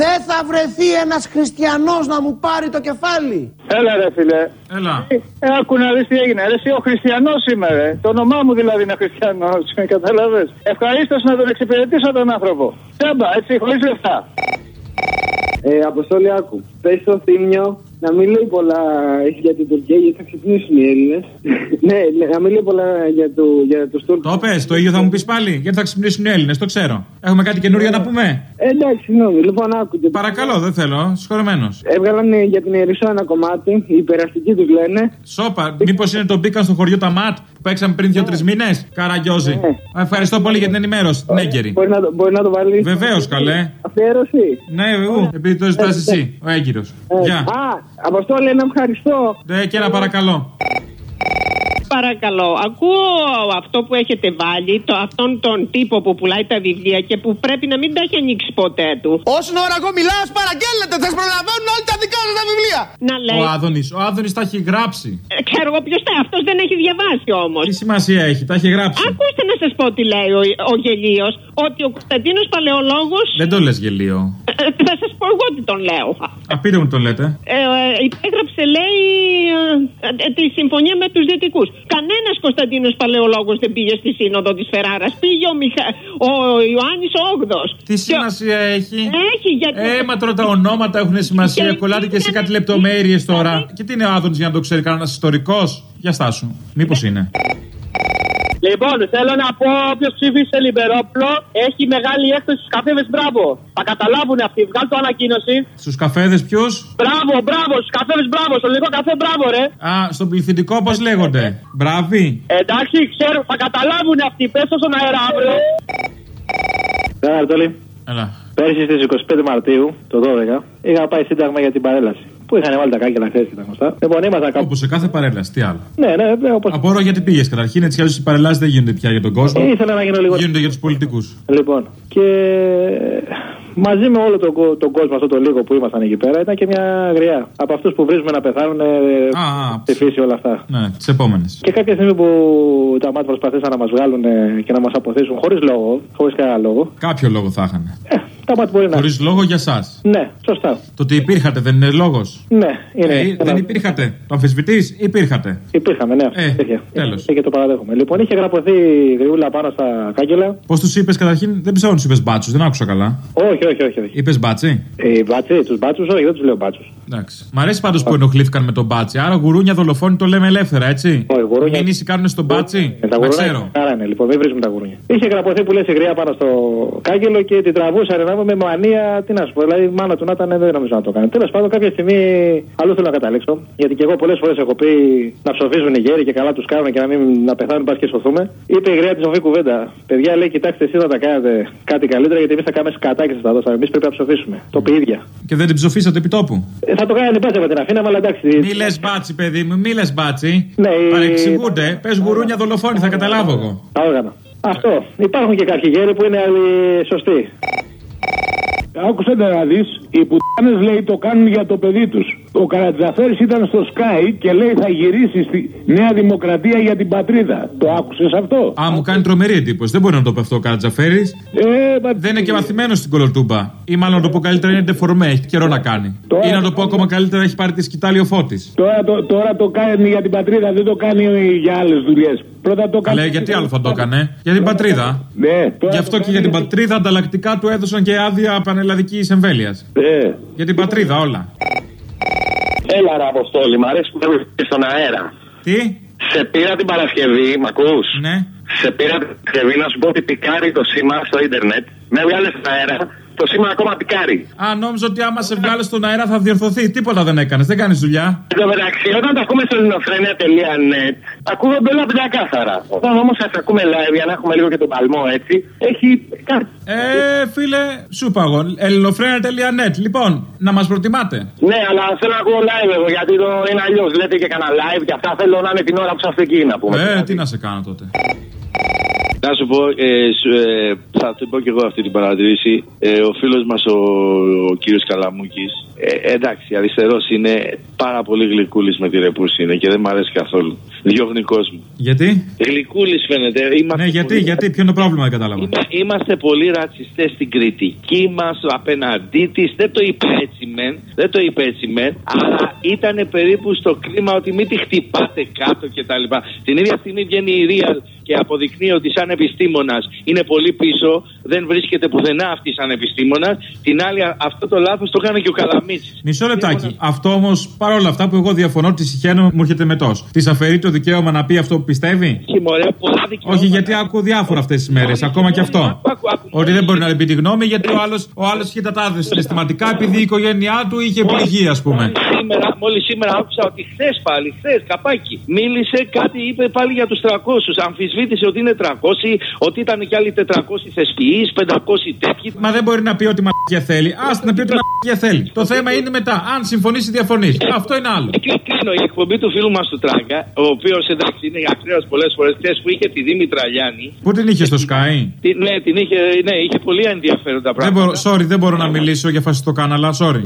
Δεν θα βρεθεί ένας χριστιανός να μου πάρει το κεφάλι. Έλα ρε φίλε. Έλα. Ε, άκου να δεις τι έγινε. Ρε, εσύ ο χριστιανός είμαι ρε. Το όνομά μου δηλαδή είναι χριστιανός. Καταλαβες. Ευχαρίστως να τον εξυπηρετήσω τον άνθρωπο. Τσάμπα, έτσι, χωρίς λεφτά. Ε, Αποστόλη, άκου. Πες στο θύμιο να μην λέει πολλά για την Τουρκία γιατί θα ξυπνήσουν οι Έλληνες. ναι, ναι, να μην λέει πολλά για, το, για τους Τούρκους. Το πες, το ίδιο θα μου πεις πάλι. Γιατί θα ξυπνήσουν οι Έλληνες, το ξέρω. Έχουμε κάτι καινούριο να πούμε; Ε, εντάξει, συγγνώμη. Λοιπόν, άκου. και- Παρακαλώ, δεν θέλω. Συγχωρεμένο. Έβγαλαν ε, για την Ερυσό ένα κομμάτι. Οι υπεραστικοί τους λένε. Σόπα, μήπως είναι το μπήκαν στο χωριό τα ΜΑΤ που παίξαμε πριν δύο-τρει μήνες; Καραγκιόζη. Ευχαριστώ πολύ για την ενημέρωση, την έγκαιρη. Μπορεί να, το- μπορεί να το βάλεις. Βεβαίως, καλέ. Αφιέρωση. Ναι, ου, επειδή το ζητάς εσύ, ο έγκυρος. Ε, Γεια. Α, Αποστόλη, ένα ευχαριστώ. Ναι, και ένα παρακαλώ. Παρακαλώ, ακούω αυτό που έχετε βάλει, το, αυτόν τον τύπο που πουλάει τα βιβλία και που πρέπει να μην τα έχει ανοίξει ποτέ του. Όσον ώρα εγώ μιλάω, σας παραγγέλλετε. Θα σας προλαβαίνουν όλοι τα δικά σας τα βιβλία. Να λέει. Ο Άδωνης, ο Άδωνης τα έχει γράψει. Ε, ξέρω εγώ ποιος θα, αυτός δεν έχει διαβάσει όμως. Τι σημασία έχει, τα έχει γράψει. Ακούστε να σας πω τι λέει ο, ο Γελίος, ότι ο Κωνσταντίνος Παλαιολόγος. Δεν το λες γελίο. Θα σας πω εγώ τι τον λέω. Α, πείτε μου το λέτε. Ε, ε, υπέγραψε, λέει, ε, ε, τη συμφωνία με τους Δυτικούς. Κανένας Κωνσταντίνος Παλαιολόγος δεν πήγε στη σύνοδο της Φεράρα. Πήγε ο, Μιχα... ο Ιωάννης Όγδος. Τι σημασία έχει; Έχει, γιατί. Ε, μα τώρα τα ονόματα έχουν σημασία. Και- Κολλάτε και σε κάτι λεπτομέρειες τώρα. Και τι είναι ο Άδωνης για να το ξέρει κανένας ιστορικός; Για στάσου. Μήπως είναι. Λοιπόν, θέλω να πω όποιος ψήφισε Λιμπερόπλο έχει μεγάλη έκπτωση στους καφέδες. Μπράβο. Θα καταλάβουν αυτοί. Βγάλω το ανακοίνωση. Στους καφέδες ποιου. Μπράβο, μπράβο, στους καφέδες, μπράβο. Στο ελληνικό καφέ, μπράβο, ρε. Α, στον πληθυντικό πώς λέγονται; Μπράβοι. Εντάξει, ξέρω, θα καταλάβουν αυτοί. Πες το στον αέρα αύριο. Καλά, Αρτόλη. Έλα. Πέρσι στις 25 Μαρτίου, το 12, είχα πάει σύνταγμα για την παρέλαση. Που είχαν βάλει τα κάκελα χθε και τα γνωστά. Λοιπόν, ήμασταν κάπου. Όπως σε κάθε παρέλαση, τι άλλο. Ναι, ναι, ναι, όπω. Απορώ γιατί πήγες καταρχήν, έτσι κι αλλιώς οι παρελάσεις δεν γίνονται πια για τον κόσμο. Ήθελα να γίνω λίγο. Γίνονται για τους πολιτικούς. Λοιπόν, και μαζί με όλο τον, κο- τον κόσμο, αυτό το λίγο που ήμασταν εκεί πέρα, ήταν και μια γριά. Από αυτούς που βρίζουμε να πεθάνουν, ε, στη φύση όλα αυτά. Ναι, τις επόμενες. Και κάποια στιγμή που τα μάτια προσπαθήσαν να μας βγάλουν ε, και να μας απωθήσουν χωρίς λόγο, χωρίς κανένα λόγο. Κάποιο λόγο θα είχαν. Τα μάτια μπορεί να. Χωρίς λόγο για εσά. Ναι, σωστά. Το ότι υπήρχατε δεν είναι λόγος. Ναι, είναι. Ε, ένα- δεν υπήρχατε. Το αμφισβητείς, υπήρχατε. Υπήρχαμε, ναι. Ε, Είχε. τέλος. Και το παραδέχομαι. Λοιπόν, είχε γραπωθεί γριούλα πάνω στα κάγκελα. Πώς τους είπες καταρχήν, δεν πιστεύω να τους είπες μπάτσους, δεν άκουσα καλά. Όχι, όχι, όχι. όχι. Είπες μπάτσι; Ε, μπάτσι, τους μπάτσους, όχι, δεν τους λέω μπάτσους. Εντάξει. Μ' αρέσει πάντως που ενοχλήθηκαν με τον μπάτσι. Άρα γουρούνια δολοφόνοι το λέμε ελεύθερα, έτσι. Όχι, γουρούνια- Μήνυση κάνουν στον μπάτσι. Ε, τα Να γουρούνια ξέρω. Άρα είναι, λοιπόν, μην βρίζουμε τα γουρούνια. Είχε γραπωθεί που λες η γριά πάνω στο κάγκελο και την τραβούσαν να με μανία. Τι να σου πω, δηλαδή μάνα του να ήταν, δεν νομίζω να το κάνει. Τέλος πάντων, κάποια στιγμή αλλού θέλω να καταλήξω. Γιατί και εγώ πολλές φορές έχω πει να ψοφίζουν οι γέροι και καλά τους κάνουν και να μην να πεθάνουν πας και σωθούμε. Είπε η γριά της σοφή κουβέντα. Παιδιά λέει, κοιτάξτε εσείς να τα κάνετε κάτι καλύτερα γιατί εμείς θα κάνουμε σκατά και σα τα δώσαμε. Εμείς πρέπει να ψοφήσουμε. Το πει η ίδια. Και δεν την ψοφήσατε επί τόπου; Ε, θα το κάνανε πάσα με την αφήνα, αλλά εντάξει. Μη λες μπάτσι, παιδί μου, μη λες μπάτσι. Ναι, η- Παρεξηγούνται. Πες γουρούνια δολοφόνοι, θα καταλάβω εγώ. Τα όργανα. Αυτό. Υπάρχουν και κάποιοι γέροι που είναι άλλοι σωστοί. Άκουσε να δεις, οι πουτάνες λέει το κάνουν για το παιδί τους. Ο Καρατζαφέρης ήταν στο Sky και λέει θα γυρίσει στη Νέα Δημοκρατία για την πατρίδα. Το άκουσες αυτό; Α, μου κάνει τρομερή εντύπωση. Δεν μπορεί να το πει αυτό ο Καρατζαφέρης. Ε, Δεν είναι και μαθημένος στην κολοτούμπα. Ή μάλλον να το πω καλύτερα είναι ντεφορμέ, έχει καιρό να κάνει. Τώρα- Ή να το πω ακόμα καλύτερα, έχει πάρει τη σκητάλη ο φώτης. Τώρα το, τώρα το κάνει για την πατρίδα, δεν το κάνει για άλλες δουλειές. Πρώτα το κάνει. Αλλά γιατί άλλο θα το έκανε, για την πατρίδα. Ναι, τώρα Γι' αυτό το και για την κάνει- πατρίδα ανταλλακτικά του έδωσαν και άδεια πανελλαδικής εμβέλειας. Ε. Για την πατρίδα όλα. Έλα ρε Αποστόλη, μ' αρέσει που με βρίσκεις στον αέρα. Τι; Σε πήρα την Παρασκευή, μ' ακούς; Ναι. Σε πήρα την Παρασκευή να σου πω ότι πικάρει το σήμα στο ίντερνετ. Με έβγαλε στον αέρα, το σήμα ακόμα πικάρει. Α, νόμιζα ότι άμα σε βγάλει στον αέρα θα διορθωθεί. Τίποτα δεν έκανες, δεν κάνεις δουλειά. Εν τω μεταξύ, όταν τα ακούμε στο ελληνοφρένια.net, ακούγονται όλα παιδιά κάθαρα. Όταν όμως σα ακούμε live για να έχουμε λίγο και τον παλμό έτσι, έχει κάτι. Ε, φίλε, σου είπα εγώ. Ελληνοφρένα.net. Λοιπόν, να μας προτιμάτε. Ναι, αλλά θέλω να ακούω live εγώ γιατί το είναι αλλιώς. Λέτε και κανένα live και αυτά θέλω να είναι την ώρα που σας εκεί να πούμε. Ε, τι να σε κάνω τότε. Να σου πω, ε, σου, ε, θα την πω και εγώ αυτή την παρατηρήση. Ε, ο φίλος μας ο, ο κύριος Καλαμούκης, ε, εντάξει, αριστερός είναι πάρα πολύ γλυκούλης με τη ρεπούση είναι και δεν μου αρέσει καθόλου. Διώχνει κόσμο. Γιατί; Γλυκούλης φαίνεται. Είμαστε Ναι, γιατί, πολύ- γιατί, ποιο είναι το πρόβλημα, δεν κατάλαβα. Είμα- Είμαστε πολύ ρατσιστές στην κριτική μας απέναντί της. Δεν το είπε έτσι μεν. Δεν το είπε έτσι μεν. Αλλά ήταν περίπου στο κλίμα ότι μην τη χτυπάτε κάτω κτλ. Την ίδια στιγμή βγαίνει η Real και αποδεικνύει ότι σαν επιστήμονας είναι πολύ πίσω. Δεν βρίσκεται πουθενά αυτή σαν επιστήμονα. Την άλλη, α- αυτό το λάθος το έκανε και ο Καλαμίτση. Μισό λεπτάκι. Αυτό όμως, παρόλα αυτά που εγώ διαφωνώ, τη συχαίνω, μου έρχεται μετό. Της αφαιρεί το δικαίωμα να πει αυτό που πιστεύει; Έχει μωρέ πολλά δικαιώματα. Όχι, γιατί ακούω διάφορα αυτές τις μέρες, ακόμα και αυτό. Ότι δεν μπορεί να πει τη γνώμη γιατί ο άλλο ο άλλος είχε τα τάδε συναισθηματικά επειδή η οικογένειά του είχε πληγεί, ας πούμε. Σήμερα, μόλις σήμερα άκουσα ότι χθες πάλι, χθες καπάκι, μίλησε κάτι, είπε πάλι για τους 300. Αμφισβήτησε ότι είναι 300, ότι ήταν κι άλλοι 400 θεσποιεί, 500 τέτοιοι. Μα δεν μπορεί να πει ότι μαγεία θέλει. Α να πει ότι μαγεία θέλει. Το θέμα είναι μετά. Αν συμφωνήσει, διαφωνείς. Αυτό είναι άλλο. Και κλείνω η εκπομπή του φίλου μας του Τράγκα, ο οποίος εντάξει είναι ακραίος πολλές φορές, χθες που είχε τη Δήμητρα Λιάννη. Πού την είχε στο Sky; τη- ναι, την είχε, ναι, είχε πολύ ενδιαφέροντα Δεν πράγματα. μπορώ, sorry, δεν μπορώ να μιλήσω για φασιστό κάναλα, sorry.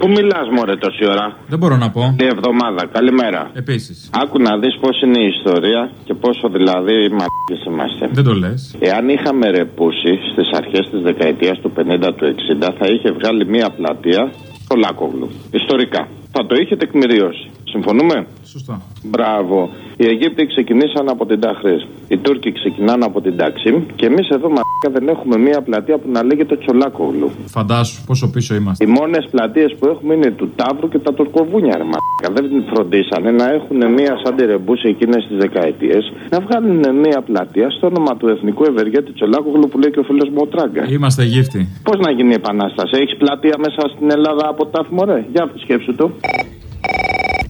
Πού μιλάς, Μωρέ, τόση ώρα; Δεν μπορώ να πω. Τη εβδομάδα. Καλημέρα. Επίσης. Άκου να δεις πώς είναι η ιστορία και πόσο δηλαδή μαλακίε είμαστε. Δεν το λες. Εάν είχαμε ρεπούσει στις αρχές της δεκαετίας του 50 του 60, θα είχε βγάλει μία πλατεία στο Λάκογλου. Ιστορικά. Θα το είχε τεκμηριώσει. Συμφωνούμε; Σωστά. Μπράβο. Οι Αιγύπτιοι ξεκινήσαν από την Ταχρής. Οι Τούρκοι ξεκινάνε από την Ταξίμ. Και εμείς εδώ μαλάκα δεν έχουμε μία πλατεία που να λέγεται Τσολάκογλου. Φαντάσου πόσο πίσω είμαστε. Οι μόνες πλατείες που έχουμε είναι του Ταύρου και τα Τουρκοβούνια, ρε μαλάκα. Δεν φροντίσανε να έχουν μία σαν τη ρεμπούση εκείνες τις δεκαετίες, να βγάλουν μία πλατεία στο όνομα του Εθνικού Ευεργέτη Τσολάκογλου που λέει και ο φίλος μου ο Τράγκα. Είμαστε γύφτη. Πώς να γίνει η επανάσταση, έχεις πλατεία μέσα στην Ελλάδα από τα μωρέ; Για σκέψου το.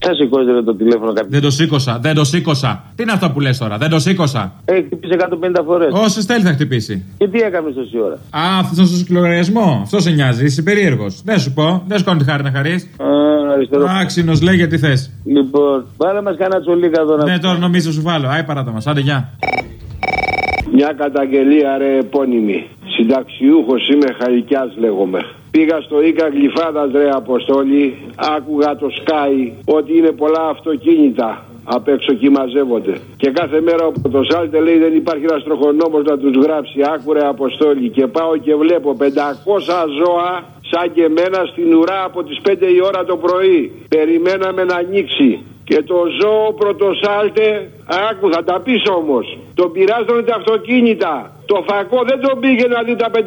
Θα σηκώσει ρε, το τηλέφωνο κάποιος. Δεν το σήκωσα, δεν το σήκωσα. Τι είναι αυτά που λες τώρα, δεν το σήκωσα; Έχει χτυπήσει 150 φορές. Όσες θέλει θα χτυπήσει. Και τι έκαμες τόση ώρα; Α, αυτός στο λογαριασμό. Αυτό σε νοιάζει, είσαι περίεργος. Δεν σου πω, δεν σου κάνω τη χάρη να χαρείς. Α, αριστερό. Άξινος, λέει γιατί θες. Λοιπόν, βάλε μας κανένα τσολίκα εδώ να Ναι, τώρα νομίζω σου βάλω. Άι παράτα μας, άντε γεια. Μια καταγγελία ρε επώνυμη. Συνταξιούχος είμαι, Χαρικιά λέγομαι. Πήγα στο Ίκα Γλυφάδας ρε Αποστόλη, άκουγα το Sky ότι είναι πολλά αυτοκίνητα απ' έξω και μαζεύονται. Και κάθε μέρα ο Πρωτοσάλτε λέει δεν υπάρχει ένας τροχονόμος να τους γράψει. Άκουρε Αποστόλη και πάω και βλέπω 500 ζώα σαν και εμένα στην ουρά από τις 5 η ώρα το πρωί. Περιμέναμε να ανοίξει. Και το ζώο πρωτοσάλτε, άκου θα τα πεις όμως, τον πειράζανε τα αυτοκίνητα. Το φακό δεν τον πήγε να δει τα 500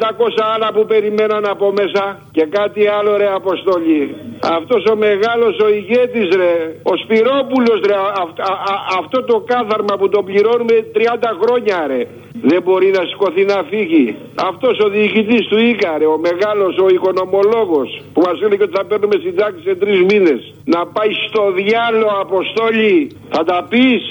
άλλα που περιμέναν από μέσα. Και κάτι άλλο ρε Αποστολή. Αυτός ο μεγάλος ο ηγέτης ρε, ο Σπυρόπουλος ρε, αυ- α- α- αυτό το κάθαρμα που τον πληρώνουμε 30 χρόνια ρε. Δεν μπορεί να σηκωθεί να φύγει. Αυτός ο διοικητής του Ήκαρε, ο μεγάλος, ο οικονομολόγος, που μας έλεγε ότι θα παίρνουμε συντάξει σε τρεις μήνες. Να πάει στο διάλογο, Αποστόλη. Θα τα πεις.